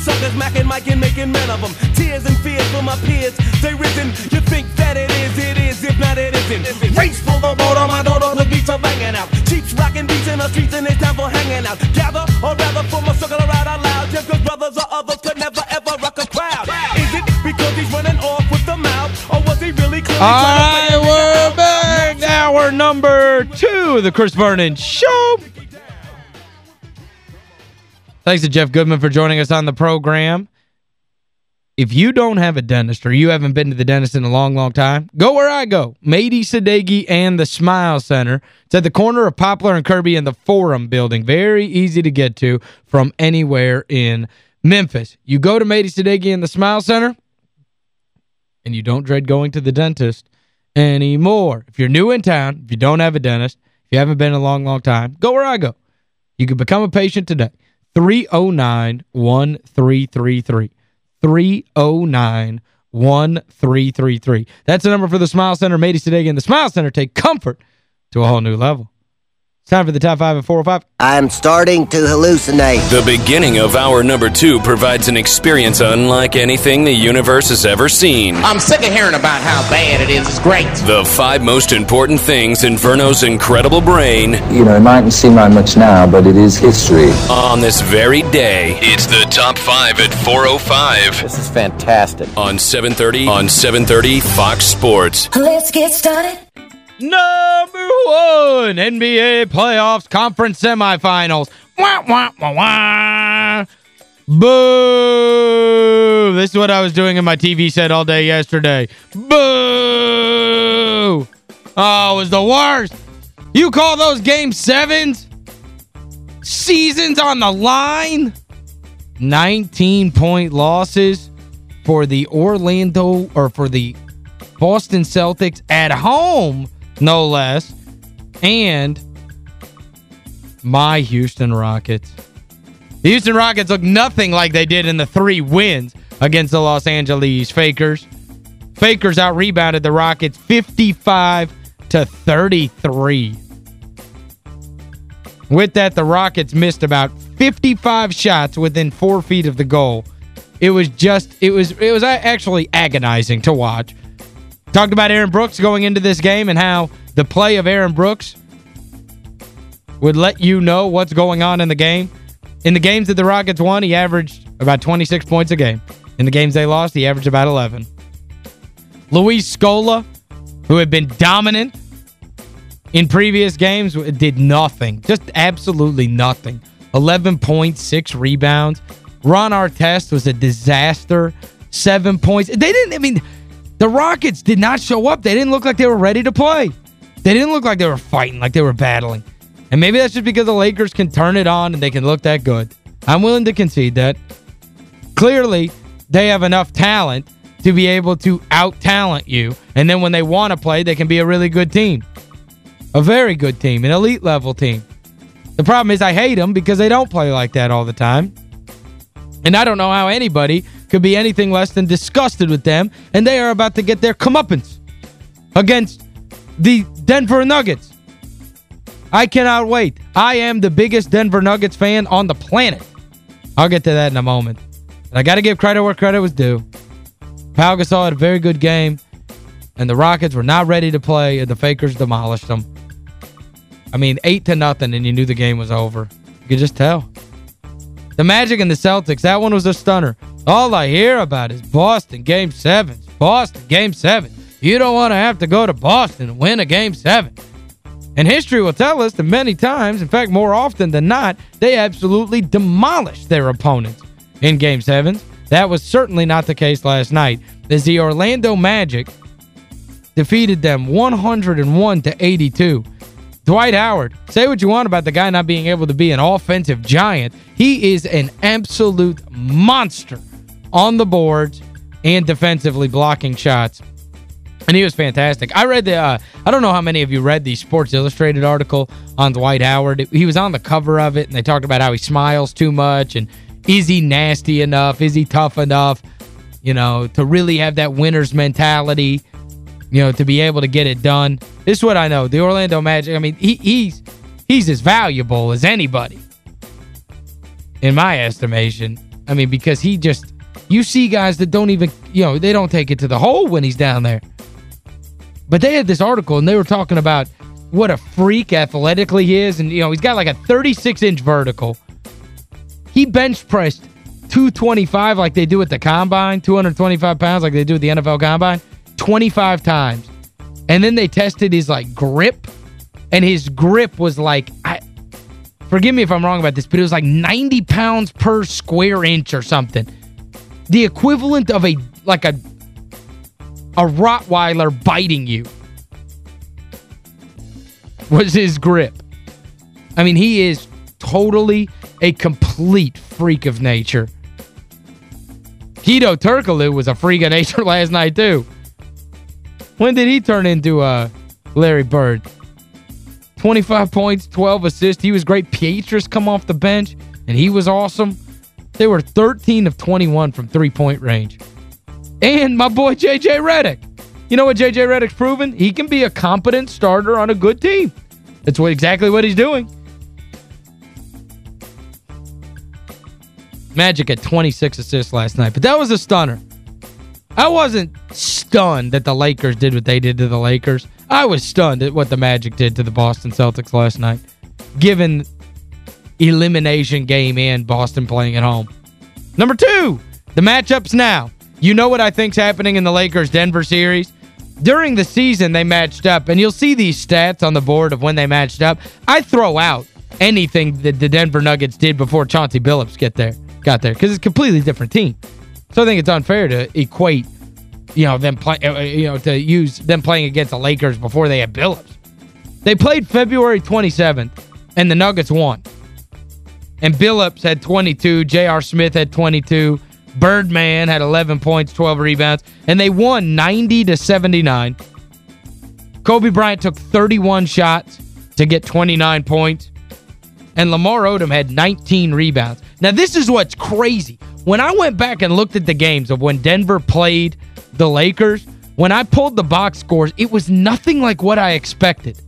suckers macking Mike and making men of them. Tears and fears for my peers, they risen. You think that it is, it is, if not it isn't. Race for the on my door, the beats are banging out. Cheeks rocking beats in the streets and it's time for hanging out. Gather, or rather form a circle around out loud. Just cause brothers or others could never ever rock a crowd. Is it because he's running off with the mouth, or was he really clearly trying to we're back. Number two the Chris Vernon Show. Thanks to Jeff Goodman for joining us on the program. If you don't have a dentist or you haven't been to the dentist in a long, long time, go where I go. Mady Sadeghi and the Smile Center. It's at the corner of Poplar and Kirby in the Forum building. Very easy to get to from anywhere in Memphis. You go to Mady Sadeghi and the Smile Center, and you don't dread going to the dentist anymore. If you're new in town, if you don't have a dentist, if you haven't been in a long, long time, go where I go. You can become a patient today. 309-1333. 309-1333. That's the number for the Smile Center. Mady Sadeghi again. the Smile Center take comfort to a whole new level. It's time for the top five at 405. I'm starting to hallucinate. The beginning of hour number two provides an experience unlike anything the universe has ever seen. I'm sick of hearing about how bad it is. It's great. The five most important things in Verno's incredible brain You know, it mightn't seem like much now, but it is history. on this very day. It's the top five at 405 This is fantastic. on 730 on 730 Fox Sports. Let's get started. Number one, NBA playoffs conference semifinals. Wah, wah, wah, wah. Boo! This is what I was doing in my TV set all day yesterday. Boo! Oh, it was the worst. You call those game sevens? Seasons on the line? 19-point losses for the Orlando, or for the Boston Celtics at home, no less, and my Houston Rockets. The Houston Rockets look nothing like they did in the three wins against the Los Angeles Fakers. Fakers out-rebounded the Rockets 55 to 33. With that, the Rockets missed about 55 shots within four feet of the goal. It was just, it was, it was actually agonizing to watch. Talked about Aaron Brooks going into this game and how the play of Aaron Brooks would let you know what's going on in the game. In the games that the Rockets won, he averaged about 26 points a game. In the games they lost, he averaged about 11. Luis Scola, who had been dominant in previous games, did nothing. Just absolutely nothing. 11 points, 6 rebounds. Ron Artest was a disaster. 7 points. They didn't, I mean, the Rockets did not show up. They didn't look like they were ready to play. They didn't look like they were fighting, like they were battling. And maybe that's just because the Lakers can turn it on and they can look that good. I'm willing to concede that. Clearly, they have enough talent to be able to out-talent you. And then when they want to play, they can be a really good team. A very good team, an elite-level team. The problem is I hate them because they don't play like that all the time. And I don't know how anybody could be anything less than disgusted with them. And they are about to get their comeuppance against the Denver Nuggets. I cannot wait. I am the biggest Denver Nuggets fan on the planet. I'll get to that in a moment. But I got to give credit where credit was due. Pau Gasol had a very good game, and the Rockets were not ready to play, and the Fakers demolished them. I mean, 8 to nothing, and you knew the game was over. You could just tell. The Magic and the Celtics, that one was a stunner. All I hear about is Boston Game 7. Boston Game 7. You don't want to have to go to Boston and win a Game 7. And history will tell us that many times, in fact, more often than not, they absolutely demolished their opponents in Game 7s. That was certainly not the case last night, as the Orlando Magic defeated them 101 to 82. Dwight Howard, say what you want about the guy not being able to be an offensive giant. He is an absolute monster on the boards and defensively blocking shots. And he was fantastic. I read the, uh, I don't know how many of you read the Sports Illustrated article on Dwight Howard. He was on the cover of it, and they talked about how he smiles too much, and is he nasty enough? Is he tough enough, you know, to really have that winner's mentality, you know, to be able to get it done? This is what I know. The Orlando Magic, I mean, he, he's he's as valuable as anybody, in my estimation. I mean, because he just, you see guys that don't even, you know, they don't take it to the hole when he's down there. But they had this article, and they were talking about what a freak athletically he is. And, you know, he's got like a 36-inch vertical. He bench pressed 225 like they do at the Combine, 225 pounds like they do at the NFL Combine, 25 times. And then they tested his, like, grip. And his grip was like, I, forgive me if I'm wrong about this, but it was like 90 pounds per square inch or something. The equivalent of a, like a, a Rottweiler biting you was his grip. I mean, he is totally a complete freak of nature. Hedo Turkoglu was a freak of nature last night, too. When did he turn into uh, Larry Bird? 25 points, 12 assists. He was great. Pietrus come off the bench, and he was awesome. They were 13 of 21 from three-point range. And my boy J.J. Redick. You know what J.J. Redick's proven? He can be a competent starter on a good team. That's what exactly what he's doing. Magic had 26 assists last night, but that was a stunner. I wasn't stunned that the Lakers did what they did to the Lakers. I was stunned at what the Magic did to the Boston Celtics last night, given elimination game in Boston playing at home. Number two, the matchups now. You know what I think's happening in the Lakers-Denver series? During the season, they matched up, and you'll see these stats on the board of when they matched up. I throw out anything that the Denver Nuggets did before Chauncey Billups get there, got there, because it's a completely different team. So I think it's unfair to equate, you know, them play, uh, you know, to use them playing against the Lakers before they had Billups. They played February 27th, and the Nuggets won. And Billups had 22, J.R. Smith had 22, Birdman had 11 points, 12 rebounds, and they won 90 to 79. Kobe Bryant took 31 shots to get 29 points, and Lamar Odom had 19 rebounds. Now, this is what's crazy. When I went back and looked at the games of when Denver played the Lakers, when I pulled the box scores, it was nothing like what I expected.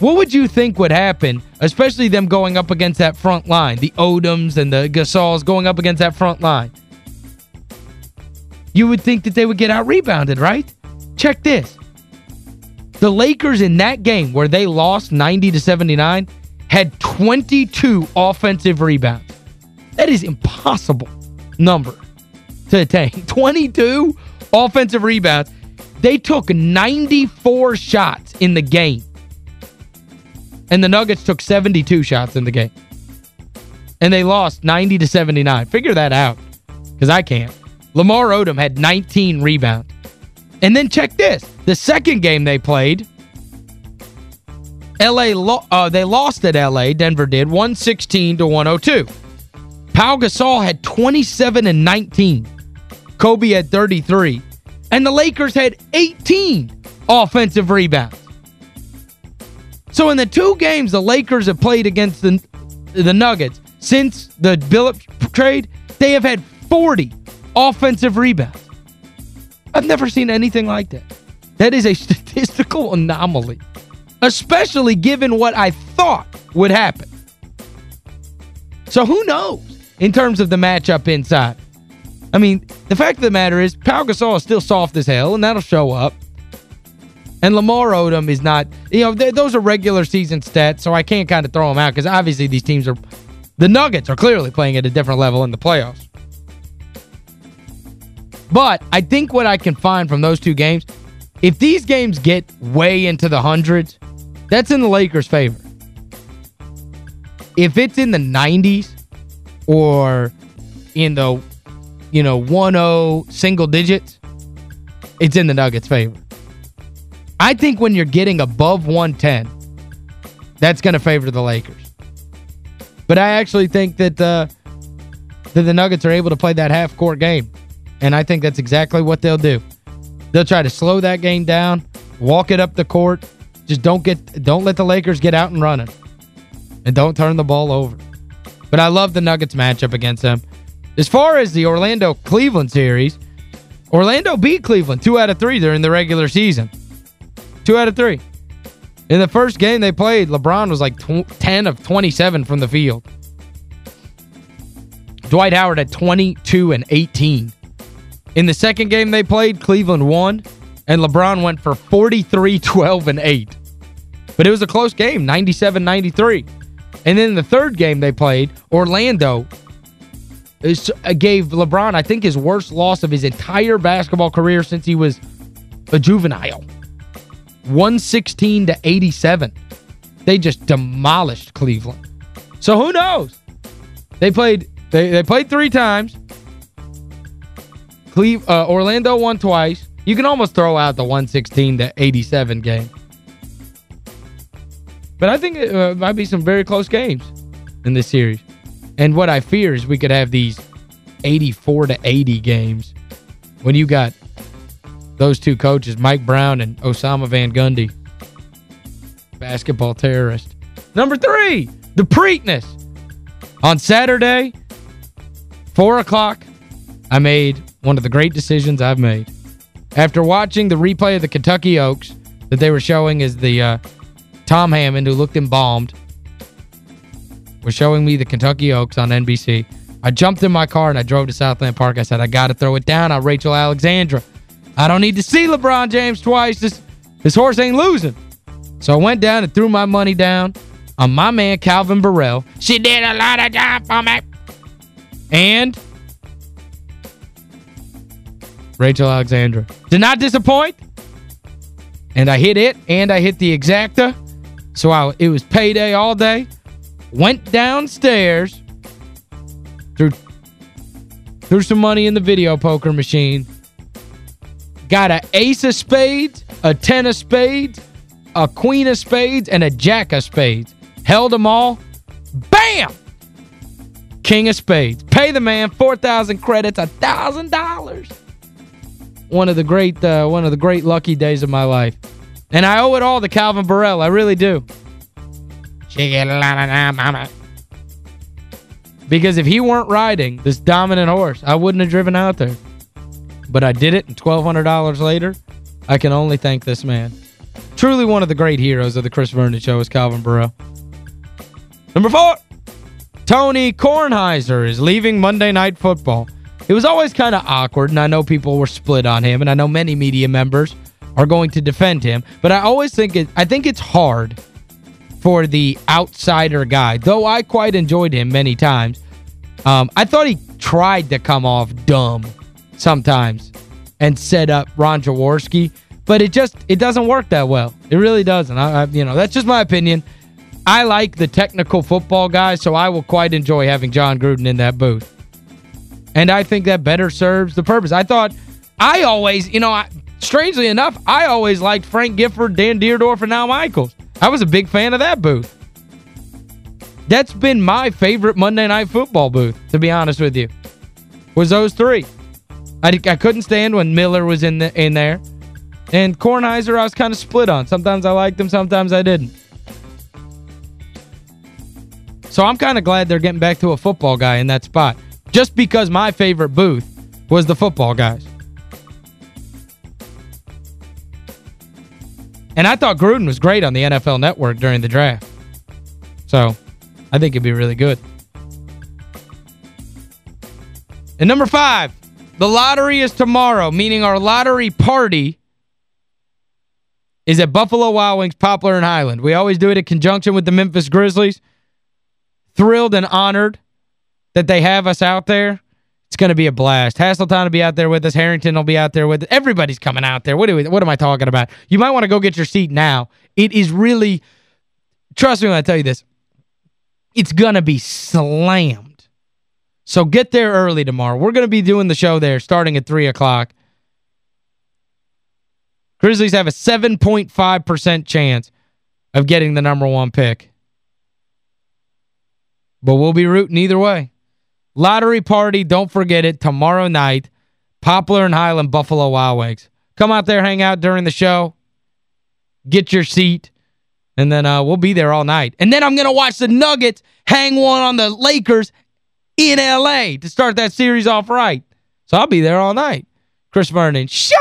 What would you think would happen, especially them going up against that front line, the Odoms and the Gasols going up against that front line? You would think that they would get out-rebounded, right? Check this. The Lakers in that game where they lost 90 to 79 had 22 offensive rebounds. That is impossible number to attain. 22 offensive rebounds. They took 94 shots in the game. And the Nuggets took 72 shots in the game. And they lost 90 to 79. Figure that out. Because I can't. Lamar Odom had 19 rebounds. And then check this. The second game they played, LA lo uh, they lost at LA, Denver did, 116 to 102. Pau Gasol had 27 and 19. Kobe had 33. And the Lakers had 18 offensive rebounds. So in the two games the Lakers have played against the the Nuggets since the Billups trade, they have had 40 offensive rebounds. I've never seen anything like that. That is a statistical anomaly, especially given what I thought would happen. So who knows in terms of the matchup inside? I mean, the fact of the matter is, Pau Gasol is still soft as hell, and that'll show up. And Lamar Odom is not, you know, those are regular season stats, so I can't kind of throw them out because obviously these teams are, the Nuggets are clearly playing at a different level in the playoffs. But I think what I can find from those two games, if these games get way into the hundreds, that's in the Lakers' favor. If it's in the 90s or in the, you know, 1-0 single digits, it's in the Nuggets' favor. I think when you're getting above 110, that's going to favor the Lakers. But I actually think that, uh, that the Nuggets are able to play that half-court game. And I think that's exactly what they'll do. They'll try to slow that game down, walk it up the court. Just don't get don't let the Lakers get out and running. And don't turn the ball over. But I love the Nuggets matchup against them. As far as the Orlando-Cleveland series, Orlando beat Cleveland two out of three during the regular season. Two out of three. In the first game they played, LeBron was like 10 of 27 from the field. Dwight Howard at 22 and 18. In the second game they played, Cleveland won, and LeBron went for 43, 12, and 8. But it was a close game, 97-93. And then the third game they played, Orlando uh, gave LeBron, I think, his worst loss of his entire basketball career since he was a juvenile. 116 to 87. They just demolished Cleveland. So who knows? They played they they played three times. Cleve, uh, Orlando won twice. You can almost throw out the 116 to 87 game. But I think it uh, might be some very close games in this series. And what I fear is we could have these 84 to 80 games when you got those two coaches, Mike Brown and Osama Van Gundy. Basketball terrorist. Number three, the Preakness. On Saturday, 4 o'clock, I made one of the great decisions I've made. After watching the replay of the Kentucky Oaks that they were showing as the uh, Tom Hammond, who looked embalmed, was showing me the Kentucky Oaks on NBC. I jumped in my car and I drove to Southland Park. I said, I got to throw it down on Rachel Alexandra. I don't need to see LeBron James twice. This, this horse ain't losing. So I went down and threw my money down on my man Calvin Borel. She did a lot of job for me. And Rachel Alexandra. Did not disappoint. And I hit it, and I hit the exacta. So I, it was payday all day. Went downstairs. Threw, threw some money in the video poker machine. Got an ace of spades, a ten of spades, a queen of spades, and a jack of spades. Held them all. Bam! King of spades. Pay the man 4,000 credits, $1,000. One of the great uh, one of the great lucky days of my life. And I owe it all to Calvin Borel. I really do. Because if he weren't riding this dominant horse, I wouldn't have driven out there. But I did it, and $1,200 later, I can only thank this man. Truly one of the great heroes of the Chris Vernon Show is Calvin Borel. Number four, Tony Kornheiser is leaving Monday Night Football. It was always kind of awkward, and I know people were split on him, and I know many media members are going to defend him, but I always think it I think it's hard for the outsider guy, though I quite enjoyed him many times. Um, I thought he tried to come off dumb sometimes and set up Ron Jaworski, but it just it doesn't work that well. It really doesn't. I, I, you know, that's just my opinion. I like the technical football guys, so I will quite enjoy having Jon Gruden in that booth. And I think that better serves the purpose. I thought, I always, you know, I, strangely enough, I always liked Frank Gifford, Dan Dierdorf, and Al Michaels. I was a big fan of that booth. That's been my favorite Monday Night Football booth, to be honest with you, was those three. I, I couldn't stand when Miller was in the, in there. And Kornheiser I was kind of split on. Sometimes I liked him, sometimes I didn't. So I'm kind of glad they're getting back to a football guy in that spot. Just because my favorite booth was the football guys. And I thought Gruden was great on the NFL Network during the draft. So, I think it'd be really good. And number five, the lottery is tomorrow, meaning our lottery party is at Buffalo Wild Wings, Poplar and Highland. We always do it in conjunction with the Memphis Grizzlies. Thrilled and honored that they have us out there. It's going to be a blast. Hasseltine will be out there with us. Harrington will be out there with us. Everybody's coming out there. What, do we, what am I talking about? You might want to go get your seat now. It is really, trust me when I tell you this, it's going to be slammed. So get there early tomorrow. We're going to be doing the show there starting at 3 o'clock. Grizzlies have a 7.5% chance of getting the number one pick. But we'll be rooting either way. Lottery party, don't forget it, tomorrow night, Poplar and Highland Buffalo Wild Wings. Come out there, hang out during the show, get your seat, and then uh, we'll be there all night. And then I'm going to watch the Nuggets hang one on the Lakers in L.A. to start that series off right. So I'll be there all night. Chris Vernon, show!